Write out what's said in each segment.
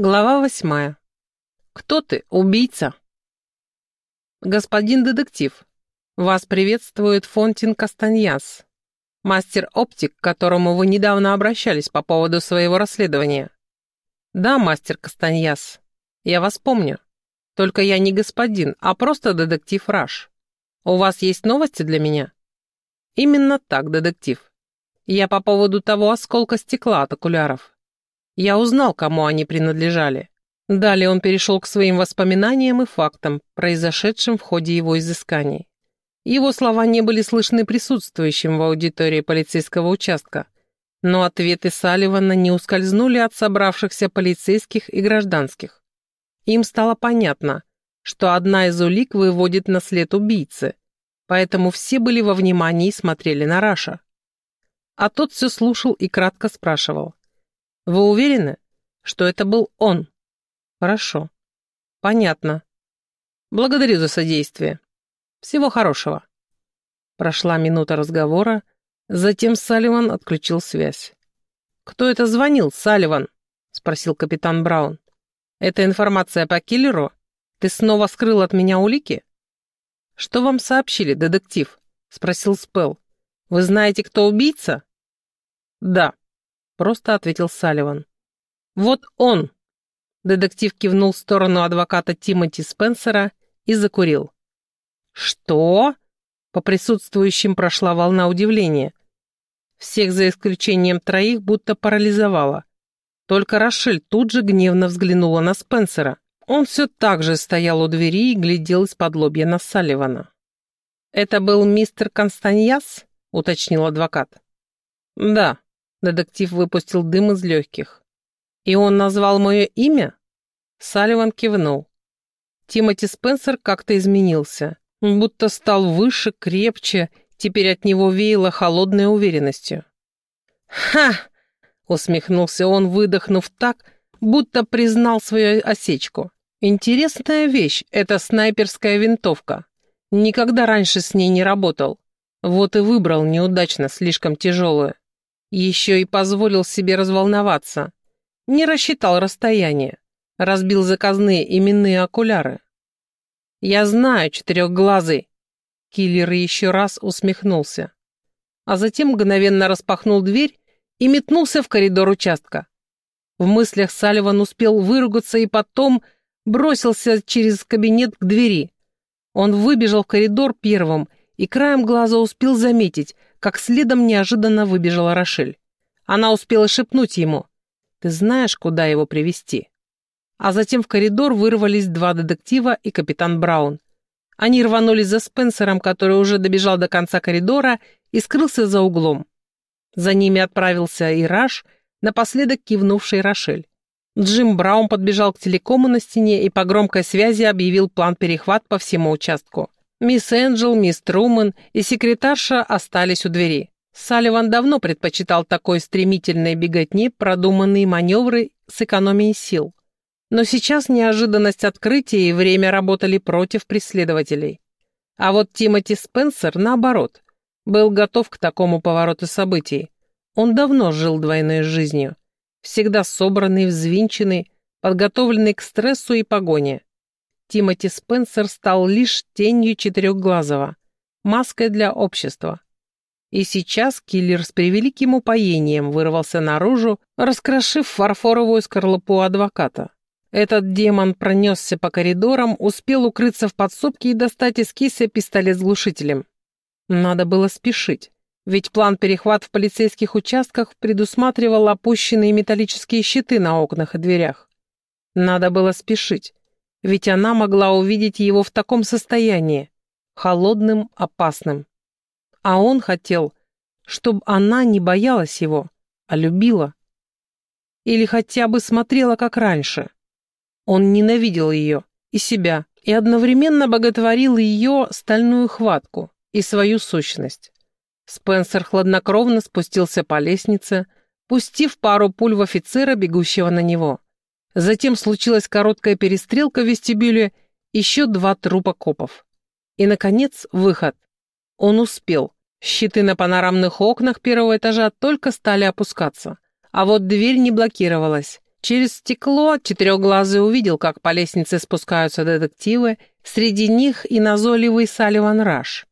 Глава восьмая. Кто ты, убийца? Господин детектив, вас приветствует Фонтин Кастаньяс, мастер-оптик, к которому вы недавно обращались по поводу своего расследования. Да, мастер Кастаньяс, я вас помню. Только я не господин, а просто детектив Раш. У вас есть новости для меня? Именно так, детектив. Я по поводу того осколка стекла от окуляров. Я узнал, кому они принадлежали. Далее он перешел к своим воспоминаниям и фактам, произошедшим в ходе его изысканий. Его слова не были слышны присутствующим в аудитории полицейского участка, но ответы Салливана не ускользнули от собравшихся полицейских и гражданских. Им стало понятно, что одна из улик выводит на след убийцы, поэтому все были во внимании и смотрели на Раша. А тот все слушал и кратко спрашивал. Вы уверены, что это был он? Хорошо. Понятно. Благодарю за содействие. Всего хорошего. Прошла минута разговора, затем Салливан отключил связь. «Кто это звонил, Салливан?» — спросил капитан Браун. «Это информация по киллеру? Ты снова скрыл от меня улики?» «Что вам сообщили, детектив?» — спросил Спелл. «Вы знаете, кто убийца?» «Да», просто ответил Салливан. «Вот он!» Детектив кивнул в сторону адвоката Тимоти Спенсера и закурил. «Что?» По присутствующим прошла волна удивления. Всех за исключением троих будто парализовало. Только Рошель тут же гневно взглянула на Спенсера. Он все так же стоял у двери и глядел из-под лобья на Салливана. «Это был мистер Констаньяс?» — уточнил адвокат. «Да», Детектив выпустил дым из легких. «И он назвал мое имя?» Салливан кивнул. Тимоти Спенсер как-то изменился. будто стал выше, крепче, теперь от него веяло холодной уверенностью. «Ха!» — усмехнулся он, выдохнув так, будто признал свою осечку. «Интересная вещь — это снайперская винтовка. Никогда раньше с ней не работал. Вот и выбрал неудачно, слишком тяжелую. Еще и позволил себе разволноваться. Не рассчитал расстояние. Разбил заказные именные окуляры. «Я знаю, четырехглазый!» Киллер еще раз усмехнулся. А затем мгновенно распахнул дверь и метнулся в коридор участка. В мыслях Салливан успел выругаться и потом бросился через кабинет к двери. Он выбежал в коридор первым и краем глаза успел заметить, как следом неожиданно выбежала Рошель. Она успела шепнуть ему. «Ты знаешь, куда его привести А затем в коридор вырвались два детектива и капитан Браун. Они рванулись за Спенсером, который уже добежал до конца коридора и скрылся за углом. За ними отправился и Раш, напоследок кивнувший Рошель. Джим Браун подбежал к телекому на стене и по громкой связи объявил план перехват по всему участку. Мисс Энджел, мисс Труман и секретарша остались у двери. Салливан давно предпочитал такой стремительной беготни продуманные маневры с экономией сил. Но сейчас неожиданность открытия и время работали против преследователей. А вот Тимоти Спенсер, наоборот, был готов к такому повороту событий. Он давно жил двойной жизнью. Всегда собранный, взвинченный, подготовленный к стрессу и погоне. Тимоти Спенсер стал лишь тенью четырехглазого, маской для общества. И сейчас киллер с превеликим упоением вырвался наружу, раскрошив фарфоровую скорлупу адвоката. Этот демон пронесся по коридорам, успел укрыться в подсобке и достать из киса пистолет с глушителем. Надо было спешить, ведь план перехват в полицейских участках предусматривал опущенные металлические щиты на окнах и дверях. Надо было спешить, ведь она могла увидеть его в таком состоянии, холодным, опасным. А он хотел, чтобы она не боялась его, а любила. Или хотя бы смотрела, как раньше. Он ненавидел ее, и себя, и одновременно боготворил ее стальную хватку и свою сущность. Спенсер хладнокровно спустился по лестнице, пустив пару пуль в офицера, бегущего на него. Затем случилась короткая перестрелка в вестибюле, еще два трупа копов. И, наконец, выход. Он успел. Щиты на панорамных окнах первого этажа только стали опускаться. А вот дверь не блокировалась. Через стекло четырехглазый увидел, как по лестнице спускаются детективы, среди них и назойливый Салливан Раш.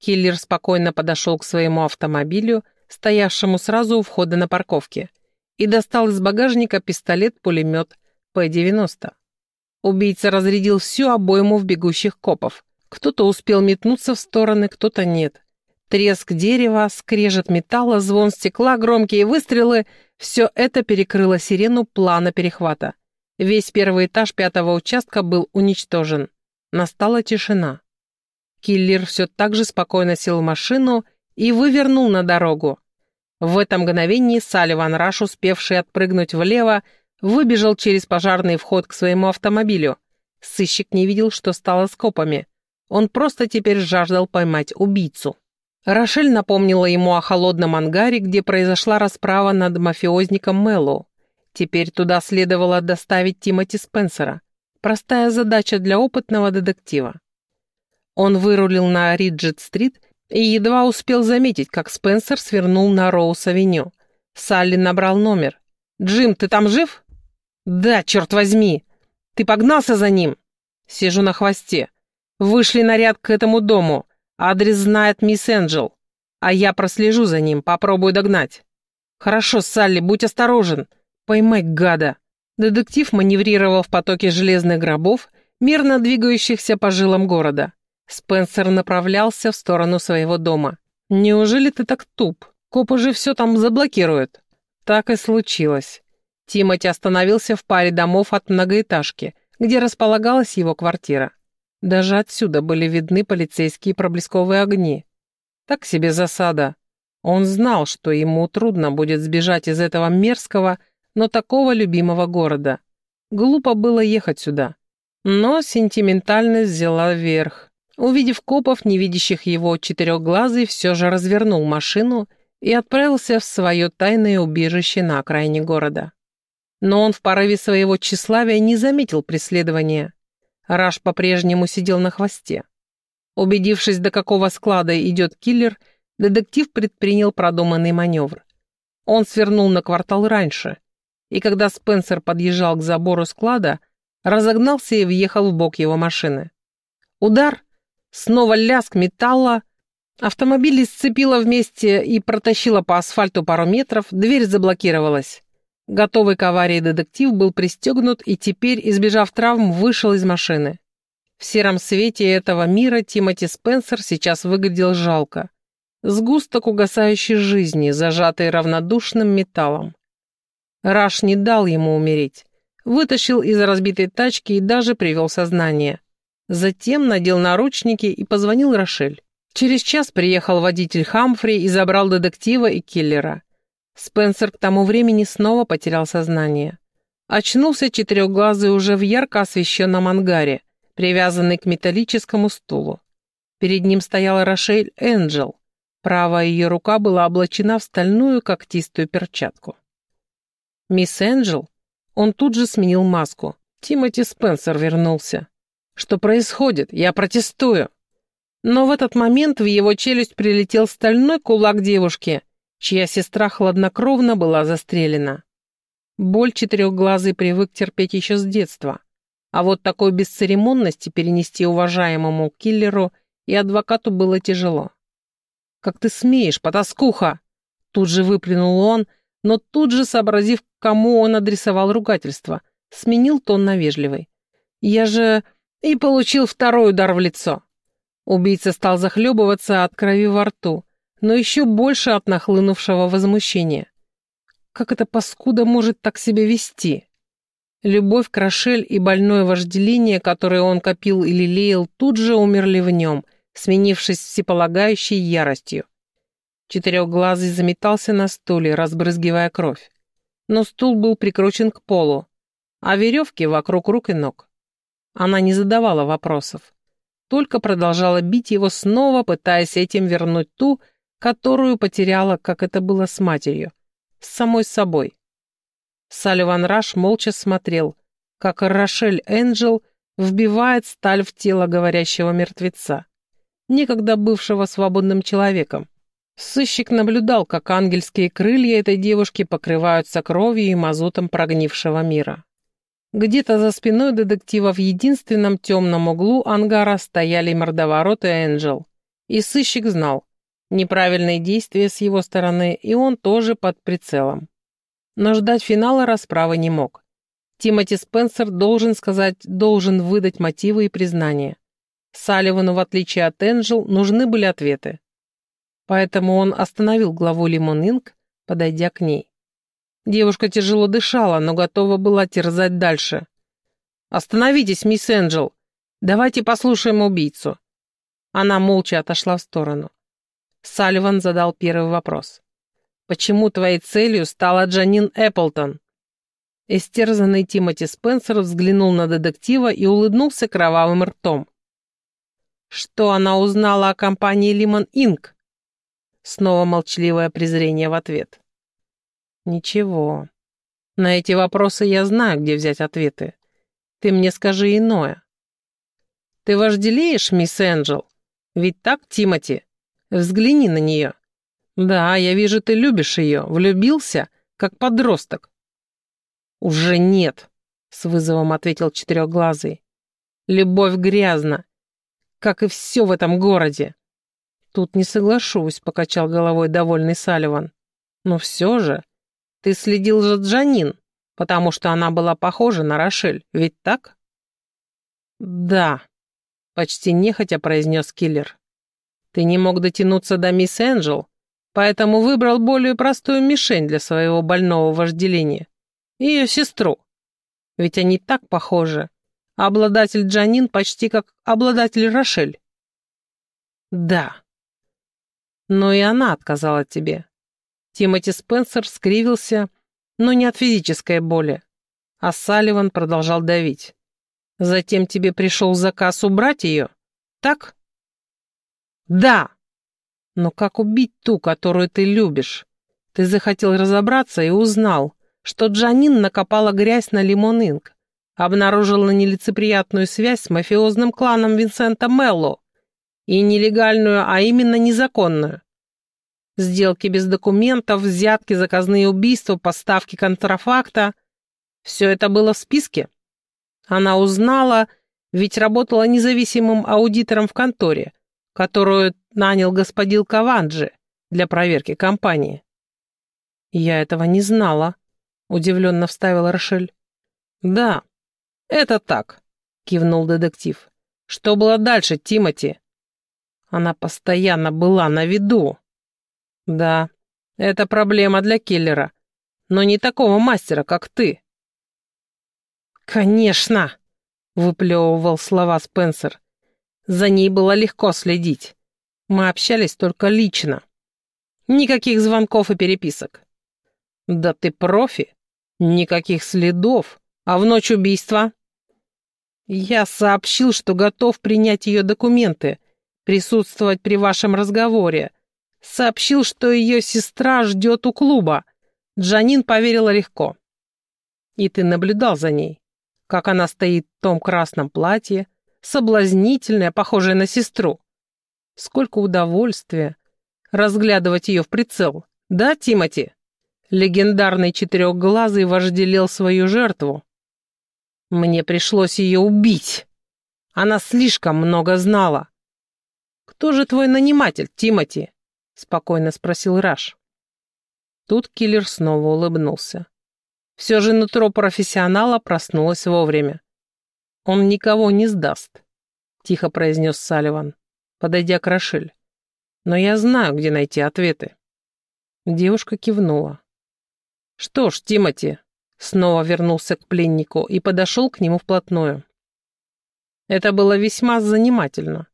Киллер спокойно подошел к своему автомобилю, стоявшему сразу у входа на парковке, и достал из багажника пистолет-пулемет П-90. Убийца разрядил всю обойму в бегущих копов. Кто-то успел метнуться в стороны, кто-то нет. Треск дерева, скрежет металла, звон стекла, громкие выстрелы — все это перекрыло сирену плана перехвата. Весь первый этаж пятого участка был уничтожен. Настала тишина. Киллер все так же спокойно сел в машину и вывернул на дорогу. В это мгновение Салливан Раш, успевший отпрыгнуть влево, выбежал через пожарный вход к своему автомобилю. Сыщик не видел, что стало с копами. Он просто теперь жаждал поймать убийцу. Рошель напомнила ему о холодном ангаре, где произошла расправа над мафиозником Мэллоу. Теперь туда следовало доставить Тимоти Спенсера. Простая задача для опытного детектива. Он вырулил на Риджет-стрит и едва успел заметить, как Спенсер свернул на Роуз-авеню. Салли набрал номер. «Джим, ты там жив?» «Да, черт возьми! Ты погнался за ним?» «Сижу на хвосте. Вышли наряд к этому дому. Адрес знает мисс Энджел, а я прослежу за ним, попробую догнать. Хорошо, Салли, будь осторожен. Поймай гада. Детектив маневрировал в потоке железных гробов, мирно двигающихся по жилам города. Спенсер направлялся в сторону своего дома. «Неужели ты так туп? Копы же все там заблокируют». Так и случилось. Тимоти остановился в паре домов от многоэтажки, где располагалась его квартира. Даже отсюда были видны полицейские проблесковые огни. Так себе засада. Он знал, что ему трудно будет сбежать из этого мерзкого, но такого любимого города. Глупо было ехать сюда. Но сентиментальность взяла верх. Увидев копов, не видящих его четырехглазый, все же развернул машину и отправился в свое тайное убежище на окраине города. Но он в порыве своего тщеславия не заметил преследования. Раш по-прежнему сидел на хвосте. Убедившись, до какого склада идет киллер, детектив предпринял продуманный маневр. Он свернул на квартал раньше, и когда Спенсер подъезжал к забору склада, разогнался и въехал в бок его машины. Удар, снова лязг металла, автомобиль сцепило вместе и протащило по асфальту пару метров, дверь заблокировалась. Готовый к аварии детектив был пристегнут и теперь, избежав травм, вышел из машины. В сером свете этого мира Тимоти Спенсер сейчас выглядел жалко. Сгусток угасающей жизни, зажатый равнодушным металлом. Раш не дал ему умереть. Вытащил из разбитой тачки и даже привел сознание. Затем надел наручники и позвонил Рошель. Через час приехал водитель Хамфри и забрал детектива и киллера. Спенсер к тому времени снова потерял сознание. Очнулся четырехглазый уже в ярко освещенном ангаре, привязанный к металлическому стулу. Перед ним стояла Рошель Энджел. Правая ее рука была облачена в стальную когтистую перчатку. «Мисс Энджел?» Он тут же сменил маску. Тимоти Спенсер вернулся. «Что происходит? Я протестую!» Но в этот момент в его челюсть прилетел стальной кулак девушки, чья сестра хладнокровно была застрелена. Боль четырехглазый привык терпеть еще с детства. А вот такой бесцеремонности перенести уважаемому киллеру и адвокату было тяжело. «Как ты смеешь, потаскуха!» Тут же выплюнул он, но тут же, сообразив, кому он адресовал ругательство, сменил тон на вежливый. «Я же и получил второй удар в лицо!» Убийца стал захлебываться от крови во рту, но еще больше от нахлынувшего возмущения. Как эта паскуда может так себя вести? Любовь к Рошель и больное вожделение, которое он копил и лелеял, тут же умерли в нем, сменившись всеполагающей яростью. Четырехглазый заметался на стуле, разбрызгивая кровь. Но стул был прикручен к полу, а веревки вокруг рук и ног. Она не задавала вопросов, только продолжала бить его снова, пытаясь этим вернуть ту, которую потеряла, как это было с матерью, с самой собой. Салливан Раш молча смотрел, как Рошель Энджел вбивает сталь в тело говорящего мертвеца, некогда бывшего свободным человеком. Сыщик наблюдал, как ангельские крылья этой девушки покрываются кровью и мазутом прогнившего мира. Где-то за спиной детектива в единственном темном углу ангара стояли мордоворот и Энджел. И сыщик знал, неправильные действия с его стороны, и он тоже под прицелом. Но ждать финала расправы не мог. Тимоти Спенсер должен сказать, должен выдать мотивы и признания. Салливану, в отличие от Энджел, нужны были ответы. Поэтому он остановил главу Лимон Инк, подойдя к ней. Девушка тяжело дышала, но готова была терзать дальше. «Остановитесь, мисс Энджел! Давайте послушаем убийцу!» Она молча отошла в сторону. Салливан задал первый вопрос. «Почему твоей целью стала Джанин Эпплтон?» Истерзанный Тимоти Спенсер взглянул на детектива и улыбнулся кровавым ртом. «Что она узнала о компании Лимон Инк?» Снова молчаливое презрение в ответ. Ничего. На эти вопросы я знаю, где взять ответы. Ты мне скажи иное. Ты вожделеешь, мисс Энджел? Ведь так, Тимати? Взгляни на нее. Да, я вижу, ты любишь ее, влюбился, как подросток. Уже нет, с вызовом ответил четырехглазый. Любовь грязна, как и все в этом городе. «Тут не соглашусь», — покачал головой довольный Салливан. «Но все же, ты следил за Джанин, потому что она была похожа на Рошель, ведь так?» «Да», — почти нехотя произнес киллер. «Ты не мог дотянуться до мисс Энджел, поэтому выбрал более простую мишень для своего больного вожделения. Ее сестру. Ведь они так похожи. Обладатель Джанин почти как обладатель Рошель». «Да», но и она отказала тебе. Тимоти Спенсер скривился, но не от физической боли. А Салливан продолжал давить. Затем тебе пришел заказ убрать ее? Так? Да. Но как убить ту, которую ты любишь? Ты захотел разобраться и узнал, что Джанин накопала грязь на Лимон Инк, обнаружила нелицеприятную связь с мафиозным кланом Винсента Мелло, и нелегальную, а именно незаконную. Сделки без документов, взятки, заказные убийства, поставки контрафакта. Все это было в списке. Она узнала, ведь работала независимым аудитором в конторе, которую нанял господин Каванджи для проверки компании. «Я этого не знала», — удивленно вставила Рошель. «Да, это так», — кивнул детектив. «Что было дальше, Тимати?» Она постоянно была на виду. Да, это проблема для киллера, но не такого мастера, как ты. Конечно, выплевывал слова Спенсер. За ней было легко следить. Мы общались только лично. Никаких звонков и переписок. Да ты профи. Никаких следов. А в ночь убийства? Я сообщил, что готов принять ее документы, присутствовать при вашем разговоре. Сообщил, что ее сестра ждет у клуба. Джанин поверила легко. И ты наблюдал за ней, как она стоит в том красном платье, соблазнительная, похожая на сестру. Сколько удовольствия разглядывать ее в прицел. Да, Тимати? Легендарный четырехглазый вожделел свою жертву. Мне пришлось ее убить. Она слишком много знала. «Кто же твой наниматель, Тимати?» — спокойно спросил Раш. Тут киллер снова улыбнулся. Все же нутро профессионала проснулось вовремя. «Он никого не сдаст», — тихо произнес Салливан, подойдя к Рошель. «Но я знаю, где найти ответы». Девушка кивнула. «Что ж, Тимати», — снова вернулся к пленнику и подошел к нему вплотную. Это было весьма занимательно.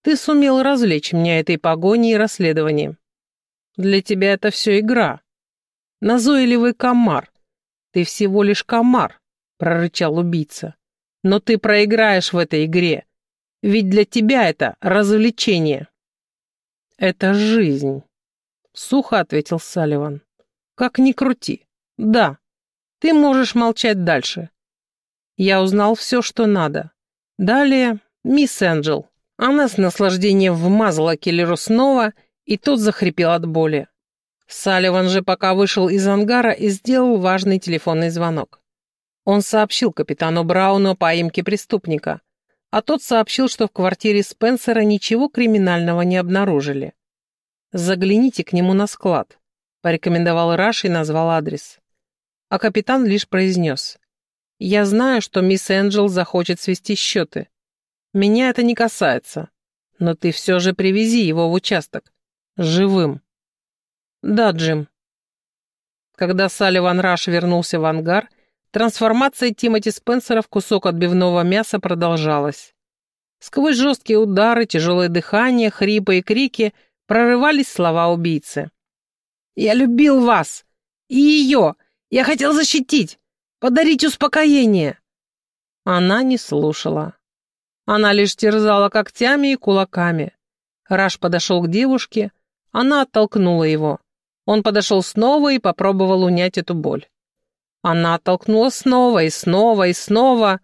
Ты сумел развлечь меня этой погоней и расследованием. Для тебя это все игра. Назойливый комар. Ты всего лишь комар, прорычал убийца. Но ты проиграешь в этой игре. Ведь для тебя это развлечение. Это жизнь. Сухо ответил Салливан. Как ни крути. Да, ты можешь молчать дальше. Я узнал все, что надо. Далее, мисс Энджел, она с наслаждением вмазала киллеру снова и тот захрипел от боли. Салливан же пока вышел из ангара и сделал важный телефонный звонок. Он сообщил капитану Брауну о поимке преступника, а тот сообщил, что в квартире Спенсера ничего криминального не обнаружили. «Загляните к нему на склад», — порекомендовал Раш и назвал адрес. А капитан лишь произнес. «Я знаю, что мисс Энджел захочет свести счеты. Меня это не касается, но ты все же привези его в участок. Живым». «Да, Джим». Когда Салливан Раш вернулся в ангар, трансформация Тимоти Спенсера в кусок отбивного мяса продолжалась. Сквозь жесткие удары, тяжелое дыхание, хрипы и крики прорывались слова убийцы. «Я любил вас! И ее! Я хотел защитить! Подарить успокоение!» Она не слушала. Она лишь терзала когтями и кулаками. Раш подошел к девушке, она оттолкнула его. Он подошел снова и попробовал унять эту боль. Она оттолкнула снова и снова и снова,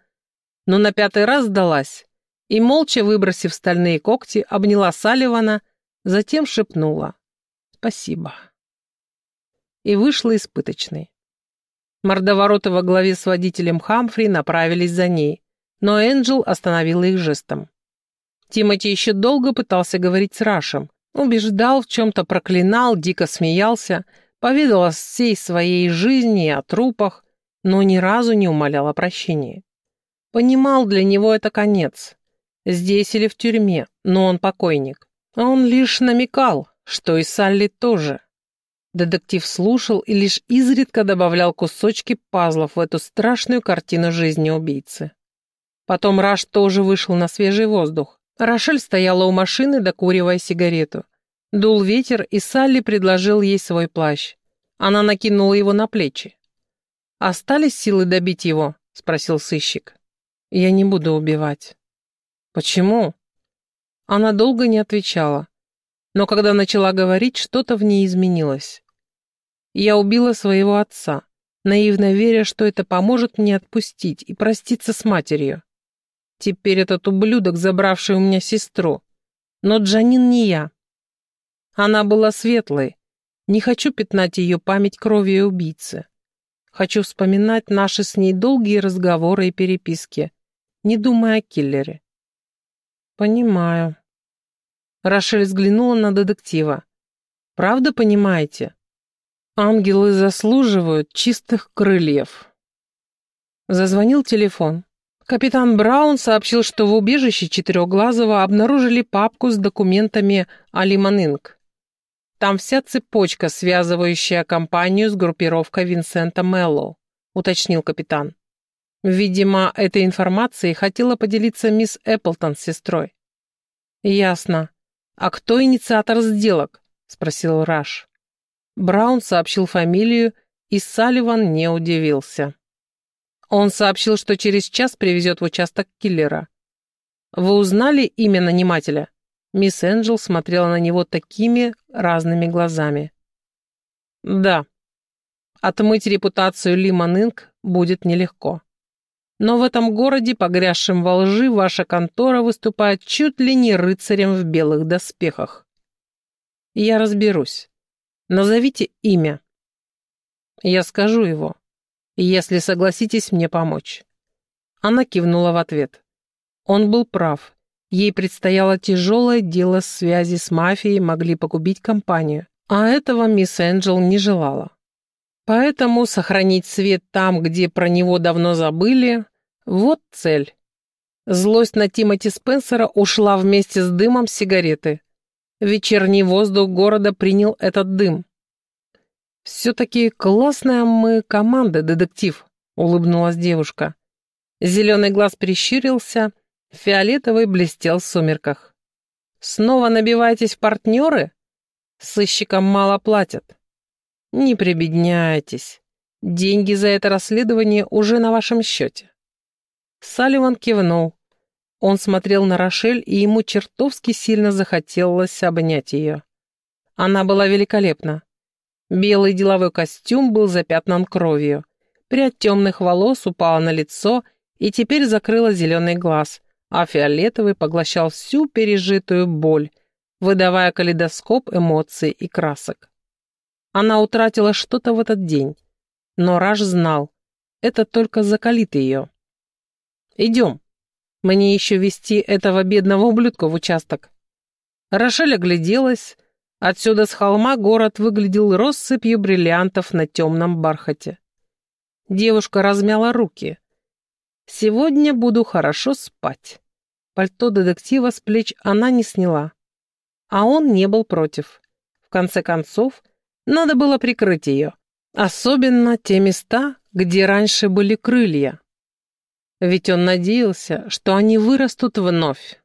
но на пятый раз сдалась и, молча выбросив стальные когти, обняла Салливана, затем шепнула «Спасибо» и вышла испыточной. Мордовороты во главе с водителем Хамфри направились за ней, но Энджел остановила их жестом. Тимоти еще долго пытался говорить с Рашем, Убеждал, в чем-то проклинал, дико смеялся, поведал о всей своей жизни и о трупах, но ни разу не умолял о прощении. Понимал, для него это конец. Здесь или в тюрьме, но он покойник. А он лишь намекал, что и Салли тоже. Детектив слушал и лишь изредка добавлял кусочки пазлов в эту страшную картину жизни убийцы. Потом Раш тоже вышел на свежий воздух. Рошель стояла у машины, докуривая сигарету. Дул ветер, и Салли предложил ей свой плащ. Она накинула его на плечи. «Остались силы добить его?» — спросил сыщик. «Я не буду убивать». «Почему?» Она долго не отвечала, но когда начала говорить, что-то в ней изменилось. «Я убила своего отца, наивно веря, что это поможет мне отпустить и проститься с матерью. Теперь этот ублюдок, забравший у меня сестру. Но Джанин не я. Она была светлой. Не хочу пятнать ее память кровью убийцы. Хочу вспоминать наши с ней долгие разговоры и переписки, не думая о киллере. Понимаю. Рошель взглянула на детектива. Правда понимаете? Ангелы заслуживают чистых крыльев. Зазвонил телефон. Капитан Браун сообщил, что в убежище Четырехглазого обнаружили папку с документами Алиман Инк. Там вся цепочка, связывающая компанию с группировкой Винсента Меллоу, уточнил капитан. Видимо, этой информацией хотела поделиться мисс Эпплтон с сестрой. «Ясно. А кто инициатор сделок?» — спросил Раш. Браун сообщил фамилию, и Салливан не удивился. Он сообщил, что через час привезет в участок киллера. Вы узнали имя нанимателя? Мисс Энджел смотрела на него такими разными глазами. Да. Отмыть репутацию Лимон Инк будет нелегко. Но в этом городе, погрязшем во лжи, ваша контора выступает чуть ли не рыцарем в белых доспехах. Я разберусь. Назовите имя. Я скажу его если согласитесь мне помочь». Она кивнула в ответ. Он был прав. Ей предстояло тяжелое дело связи с мафией, могли погубить компанию. А этого мисс Энджел не желала. Поэтому сохранить свет там, где про него давно забыли, вот цель. Злость на Тимоти Спенсера ушла вместе с дымом сигареты. Вечерний воздух города принял этот дым. «Все-таки классная мы команда, детектив», — улыбнулась девушка. Зеленый глаз прищурился, фиолетовый блестел в сумерках. «Снова набиваетесь в партнеры? Сыщикам мало платят». «Не прибедняйтесь. Деньги за это расследование уже на вашем счете». Салливан кивнул. Он смотрел на Рошель, и ему чертовски сильно захотелось обнять ее. Она была великолепна. Белый деловой костюм был запятнан кровью. Прядь темных волос упала на лицо и теперь закрыла зеленый глаз, а фиолетовый поглощал всю пережитую боль, выдавая калейдоскоп эмоций и красок. Она утратила что-то в этот день, но Раш знал, это только закалит ее. «Идем. Мне еще вести этого бедного ублюдка в участок». Рошель огляделась. Отсюда с холма город выглядел россыпью бриллиантов на темном бархате. Девушка размяла руки. «Сегодня буду хорошо спать». Пальто детектива с плеч она не сняла. А он не был против. В конце концов, надо было прикрыть ее. Особенно те места, где раньше были крылья. Ведь он надеялся, что они вырастут вновь.